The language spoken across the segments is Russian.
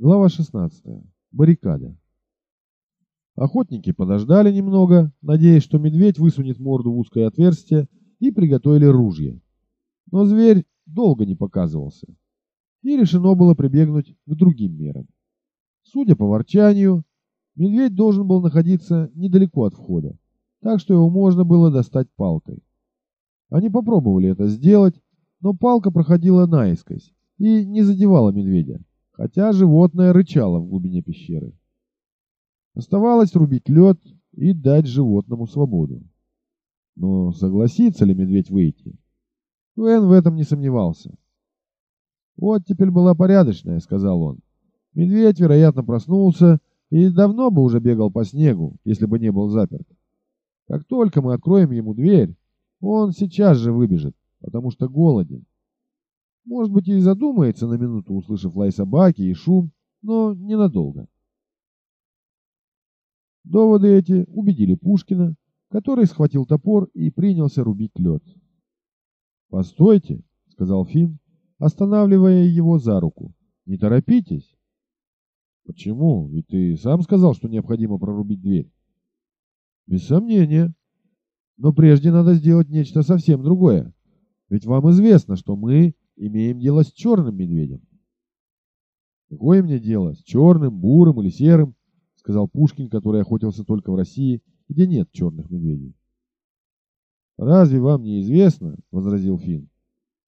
Глава 16. Баррикада. Охотники подождали немного, надеясь, что медведь высунет морду в узкое отверстие, и приготовили ружья. Но зверь долго не показывался, и решено было прибегнуть к другим мерам. Судя по ворчанию, медведь должен был находиться недалеко от входа, так что его можно было достать палкой. Они попробовали это сделать, но палка проходила наискось и не задевала медведя хотя животное рычало в глубине пещеры. Оставалось рубить лед и дать животному свободу. Но согласится ли медведь выйти? Квен в этом не сомневался. «Вот теперь была порядочная», — сказал он. Медведь, вероятно, проснулся и давно бы уже бегал по снегу, если бы не был заперт. Как только мы откроем ему дверь, он сейчас же выбежит, потому что голоден. Может быть, и задумается на минуту, услышав лай собаки и шум, но ненадолго. Доводы эти убедили Пушкина, который схватил топор и принялся рубить лед. «Постойте», — сказал Финн, останавливая его за руку. «Не торопитесь». «Почему? Ведь ты сам сказал, что необходимо прорубить дверь». «Без сомнения. Но прежде надо сделать нечто совсем другое. Ведь вам известно, что мы имеем дело с черным медведем. Какое мне дело, с черным, бурым или серым, сказал Пушкин, который охотился только в России, где нет черных медведей. Разве вам не известно, возразил Финн,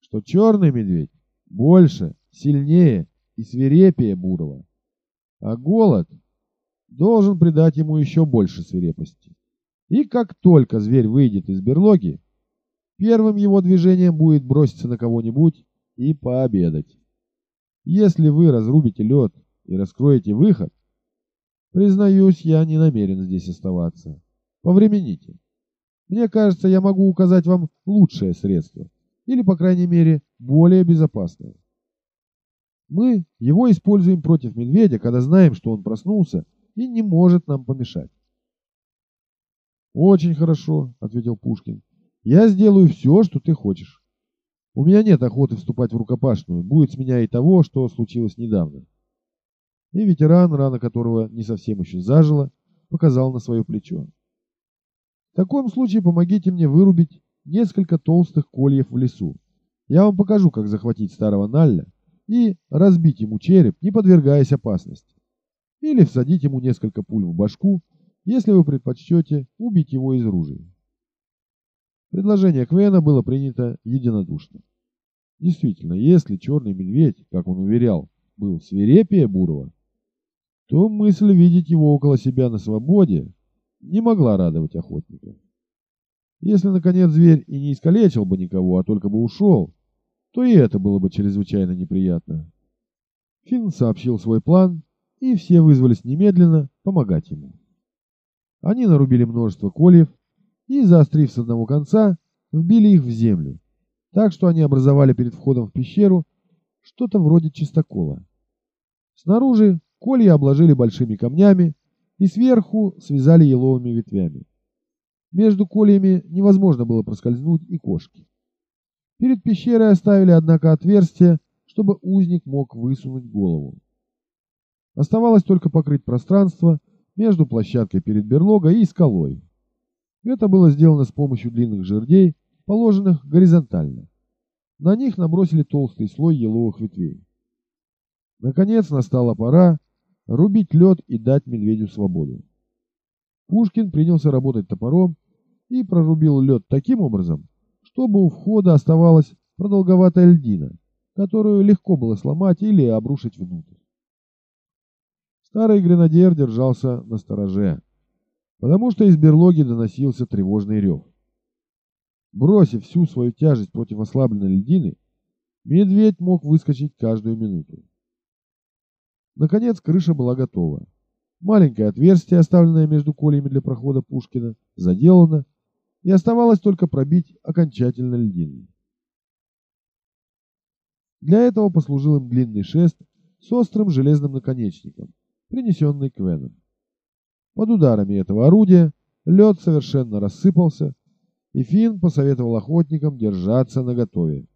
что черный медведь больше, сильнее и свирепее бурого, а голод должен придать ему еще больше свирепости. И как только зверь выйдет из берлоги, первым его движением будет броситься на кого-нибудь и пообедать. Если вы разрубите лед и раскроете выход, признаюсь, я не намерен здесь оставаться. Повремените. Мне кажется, я могу указать вам лучшее средство, или, по крайней мере, более безопасное. Мы его используем против медведя, когда знаем, что он проснулся и не может нам помешать. «Очень хорошо», — ответил Пушкин. «Я сделаю все, что ты хочешь». У меня нет охоты вступать в рукопашную, будет с меня и того, что случилось недавно. И ветеран, рана которого не совсем еще зажила, показал на свое плечо. В таком случае помогите мне вырубить несколько толстых кольев в лесу. Я вам покажу, как захватить старого Налля и разбить ему череп, не подвергаясь опасности. Или всадить ему несколько пуль в башку, если вы предпочтете убить его из ружья. Предложение Квена было принято единодушно. Действительно, если черный медведь, как он уверял, был свирепее Бурова, то мысль видеть его около себя на свободе не могла радовать охотников. Если, наконец, зверь и не искалечил бы никого, а только бы ушел, то и это было бы чрезвычайно неприятно. Финн сообщил свой план, и все вызвались немедленно помогать ему. Они нарубили множество кольев, и, заострив с одного конца, вбили их в землю, так что они образовали перед входом в пещеру что-то вроде чистокола. Снаружи колья обложили большими камнями и сверху связали еловыми ветвями. Между кольями невозможно было проскользнуть и кошки. Перед пещерой оставили, однако, отверстие, чтобы узник мог высунуть голову. Оставалось только покрыть пространство между площадкой перед берлогой и скалой. Это было сделано с помощью длинных жердей, положенных горизонтально. На них набросили толстый слой еловых ветвей. Наконец настала пора рубить лед и дать медведю свободу. Пушкин принялся работать топором и прорубил лед таким образом, чтобы у входа оставалась продолговатая льдина, которую легко было сломать или обрушить внутрь. Старый гренадер держался на стороже потому что из берлоги доносился тревожный рев. Бросив всю свою тяжесть против ослабленной льдины, медведь мог выскочить каждую минуту. Наконец крыша была готова. Маленькое отверстие, оставленное между колями для прохода Пушкина, заделано, и оставалось только пробить окончательно льдину. Для этого послужил им длинный шест с острым железным наконечником, принесенный Квеном. Под ударами этого орудия лед совершенно рассыпался, и Финн посоветовал охотникам держаться наготове.